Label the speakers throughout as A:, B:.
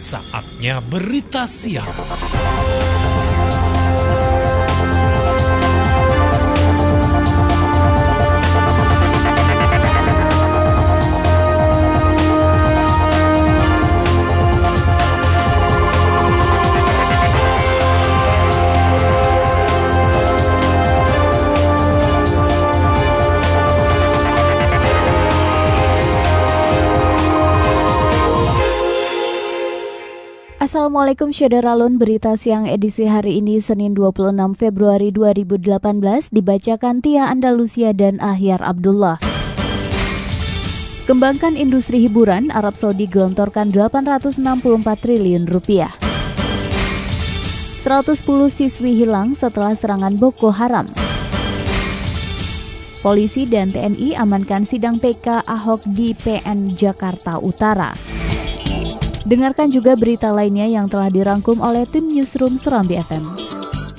A: Saatnya berita siang.
B: Assalamualaikum Syederalun, berita siang edisi hari ini Senin 26 Februari 2018 dibacakan Tia Andalusia dan Ahyar Abdullah. Kembangkan industri hiburan, Arab Saudi gelontorkan 864 triliun rupiah. 110 siswi hilang setelah serangan Boko Haram. Polisi dan TNI amankan sidang PK Ahok di PN Jakarta Utara. Dengarkan juga berita lainnya yang telah dirangkum oleh tim Newsroom Serambi FM.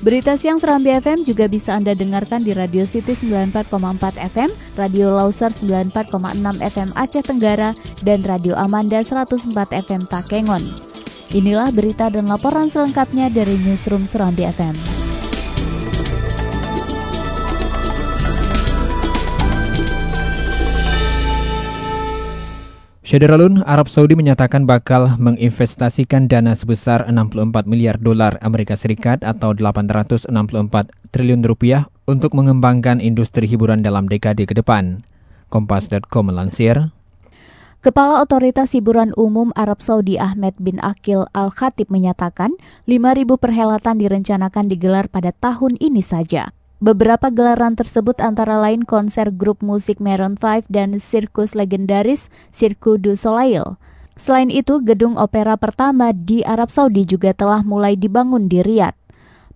B: Berita siang Serambi FM juga bisa Anda dengarkan di Radio City 94,4 FM, Radio Lauser 94,6 FM Aceh Tenggara, dan Radio Amanda 104 FM Takengon. Inilah berita dan laporan selengkapnya dari Newsroom Serambi FM.
C: Syederalun, Arab Saudi menyatakan bakal menginvestasikan dana sebesar 64 miliar dolar Amerika Serikat atau 864 triliun rupiah untuk mengembangkan industri hiburan dalam dekade ke depan. Kompas.com melansir,
B: Kepala Otoritas Hiburan Umum Arab Saudi Ahmed bin Akil Al-Khatib menyatakan 5.000 perhelatan direncanakan digelar pada tahun ini saja. Beberapa gelaran tersebut antara lain konser grup musik Maroon 5 dan sirkus legendaris Cirque du Soleil. Selain itu, gedung opera pertama di Arab Saudi juga telah mulai dibangun di Riyadh.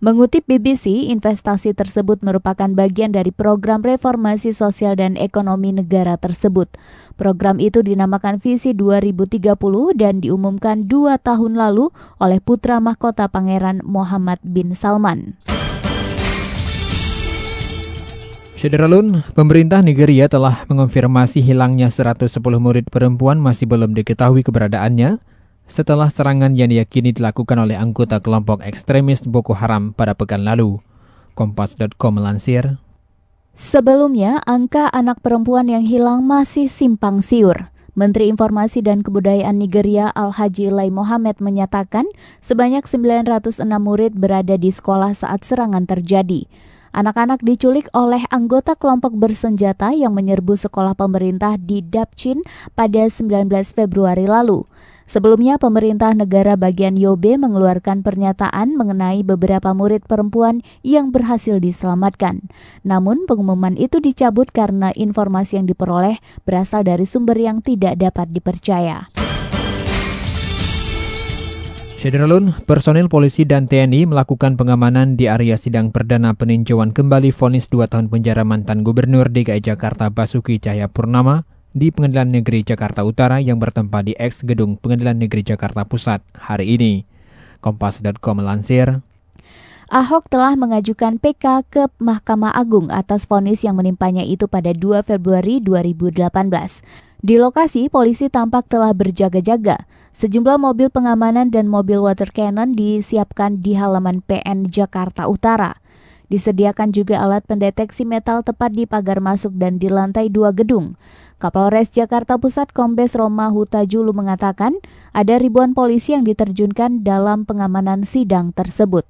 B: Mengutip BBC, investasi tersebut merupakan bagian dari program reformasi sosial dan ekonomi negara tersebut. Program itu dinamakan Visi 2030 dan diumumkan dua tahun lalu oleh putra mahkota Pangeran Muhammad bin Salman.
C: Syederalun, pemerintah Nigeria telah mengonfirmasi hilangnya 110 murid perempuan masih belum diketahui keberadaannya setelah serangan yang diyakini dilakukan oleh anggota kelompok ekstremis Boko Haram pada pekan lalu. Kompas.com melansir.
B: Sebelumnya, angka anak perempuan yang hilang masih simpang siur. Menteri Informasi dan Kebudayaan Nigeria Al-Haji Lai Mohammed menyatakan sebanyak 906 murid berada di sekolah saat serangan terjadi. Anak-anak diculik oleh anggota kelompok bersenjata yang menyerbu sekolah pemerintah di Dapcin pada 19 Februari lalu. Sebelumnya, pemerintah negara bagian Yobe mengeluarkan pernyataan mengenai beberapa murid perempuan yang berhasil diselamatkan. Namun, pengumuman itu dicabut karena informasi yang diperoleh berasal dari sumber yang tidak dapat dipercaya.
C: Syederalun, personil polisi dan TNI melakukan pengamanan di area sidang perdana peninjauan kembali vonis 2 tahun penjara mantan Gubernur DKI Jakarta Basuki Cahayapurnama di Pengadilan Negeri Jakarta Utara yang bertempat di ex gedung Pengadilan Negeri Jakarta Pusat hari ini. Kompas.com melansir,
B: Ahok telah mengajukan PK ke Mahkamah Agung atas vonis yang menimpanya itu pada 2 Februari 2018. Di lokasi, polisi tampak telah berjaga-jaga. Sejumlah mobil pengamanan dan mobil water cannon disiapkan di halaman PN Jakarta Utara. Disediakan juga alat pendeteksi metal tepat di pagar masuk dan di lantai dua gedung. Kapolres Jakarta Pusat Kombes Roma Huta Julu mengatakan ada ribuan polisi yang diterjunkan dalam pengamanan sidang tersebut.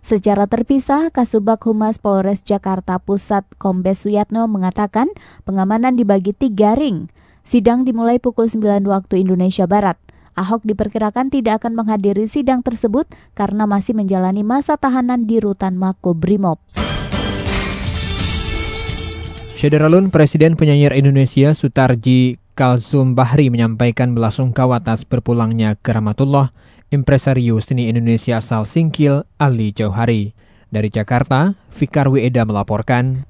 B: Secara terpisah, Kasubag Humas Polres Jakarta Pusat Kombes Suyatno mengatakan pengamanan dibagi tiga ring. Sidang dimulai pukul 9 waktu Indonesia Barat. Ahok diperkirakan tidak akan menghadiri sidang tersebut karena masih menjalani masa tahanan di rutan Mako Brimob.
C: Syederalun Presiden Penyair Indonesia Sutarji Kalsum Bahri menyampaikan belasungkawa atas berpulangnya ke Rahmatullah impresario seni Indonesia asal Singkil Ali Jauhari. Dari Jakarta, Fikar Wieda melaporkan.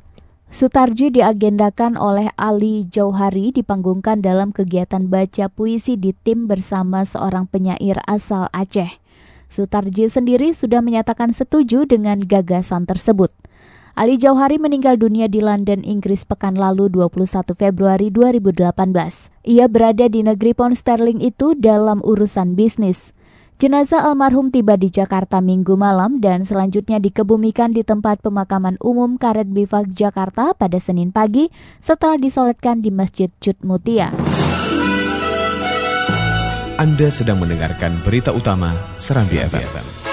B: Sutarji diagendakan oleh Ali Jauhari dipanggungkan dalam kegiatan baca puisi di tim bersama seorang penyair asal Aceh. Sutarji sendiri sudah menyatakan setuju dengan gagasan tersebut. Ali Jauhari meninggal dunia di London, Inggris pekan lalu 21 Februari 2018. Ia berada di negeri pound sterling itu dalam urusan bisnis. Jenazah almarhum tiba di Jakarta minggu malam dan selanjutnya dikebumikan di tempat pemakaman umum Karet Bifak Jakarta pada Senin pagi setelah disolatkan di Masjid Jutmutia.
D: Anda sedang mendengarkan berita utama Serambi FM.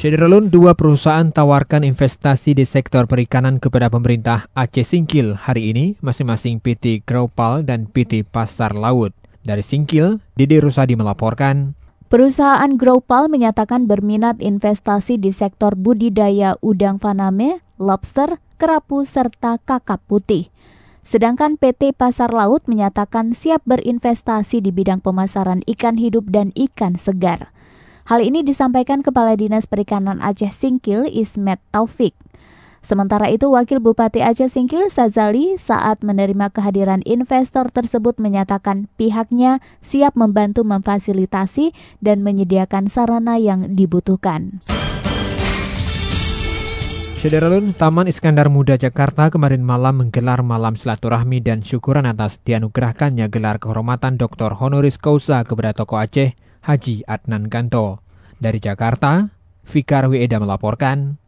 C: Syederalun, dua perusahaan tawarkan investasi di sektor perikanan kepada pemerintah Aceh Singkil hari ini, masing-masing PT Graupal dan PT Pasar Laut. Dari Singkil, Didi Rusadi melaporkan.
B: Perusahaan Graupal menyatakan berminat investasi di sektor budidaya udang faname, lobster, kerapu, serta kakap putih. Sedangkan PT Pasar Laut menyatakan siap berinvestasi di bidang pemasaran ikan hidup dan ikan segar. Hal ini disampaikan Kepala Dinas Perikanan Aceh Singkil Ismet Taufik. Sementara itu, Wakil Bupati Aceh Singkil Sazali saat menerima kehadiran investor tersebut menyatakan pihaknya siap membantu memfasilitasi dan menyediakan sarana yang dibutuhkan.
C: Sederalun, Taman Iskandar Muda Jakarta kemarin malam menggelar malam silaturahmi dan syukuran atas dianugerahkannya gelar kehormatan Dr. Honoris Causa kepada tokoh Aceh Haji Adnan Kanto. Dari Jakarta, Fikar Wieda melaporkan.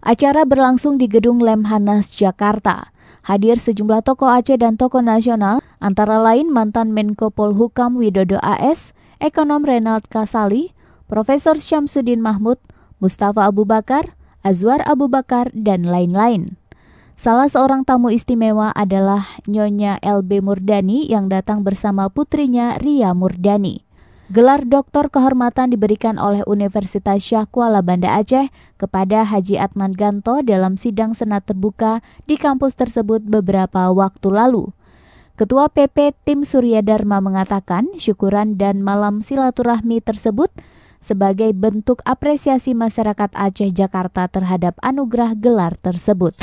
B: Acara berlangsung di Gedung Lemhanas, Jakarta. Hadir sejumlah tokoh Aceh dan tokoh nasional, antara lain mantan Menko Polhukam Widodo AS, ekonom Renald Kasali, Profesor Syamsuddin Mahmud, Mustafa Abu Bakar, Azwar Abu Bakar, dan lain-lain. Salah seorang tamu istimewa adalah Nyonya LB Murdani yang datang bersama putrinya Ria Murdani. Gelar doktor kehormatan diberikan oleh Universitas Syah Kuala Banda Aceh kepada Haji Atman Ganto dalam sidang senat terbuka di kampus tersebut beberapa waktu lalu. Ketua PP Tim Surya Dharma mengatakan syukuran dan malam silaturahmi tersebut sebagai bentuk apresiasi masyarakat Aceh Jakarta terhadap anugerah gelar tersebut.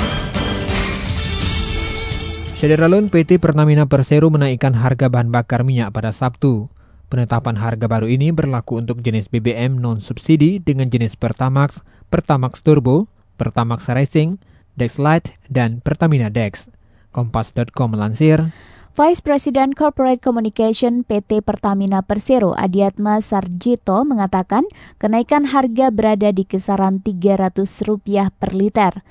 C: Sederalun PT Pertamina Persero menaikkan harga bahan bakar minyak pada Sabtu. Penetapan harga baru ini berlaku untuk jenis BBM non-subsidi dengan jenis Pertamax, Pertamax Turbo, Pertamax Racing, Dex Lite, dan Pertamina Dex. Kompas.com melansir,
B: Vice President Corporate Communication PT Pertamina Persero Adiatma Sarjito mengatakan kenaikan harga berada di kisaran Rp300 per liter.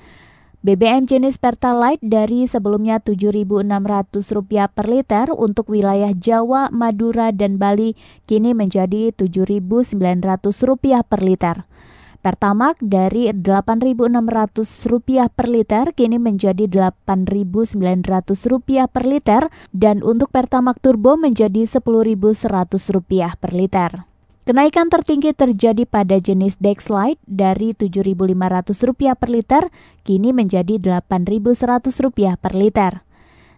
B: BBM jenis Pertalite dari sebelumnya Rp7.600 per liter untuk wilayah Jawa, Madura, dan Bali kini menjadi Rp7.900 per liter. Pertamax dari Rp8.600 per liter kini menjadi Rp8.900 per liter dan untuk Pertamax Turbo menjadi Rp10.100 per liter. Kenaikan tertinggi terjadi pada jenis Dexlite dari Rp7.500 per liter kini menjadi Rp8.100 per liter.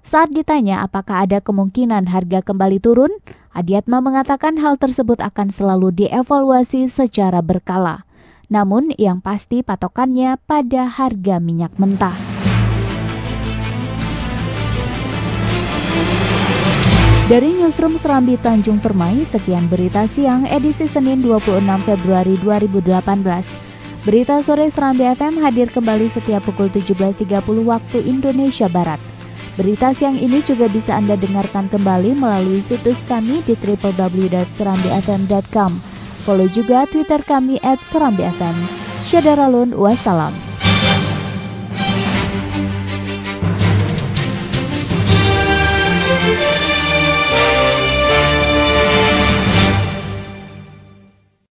B: Saat ditanya apakah ada kemungkinan harga kembali turun, Adiatma mengatakan hal tersebut akan selalu dievaluasi secara berkala. Namun yang pasti patokannya pada harga minyak mentah. Dari Newsroom Serambi Tanjung Permai, sekian berita siang edisi Senin 26 Februari 2018. Berita sore Serambi FM hadir kembali setiap pukul 17.30 waktu Indonesia Barat. Berita siang ini juga bisa Anda dengarkan kembali melalui situs kami di www.serambifm.com. Follow juga Twitter kami at Serambi FM. Syadaralun, wassalam.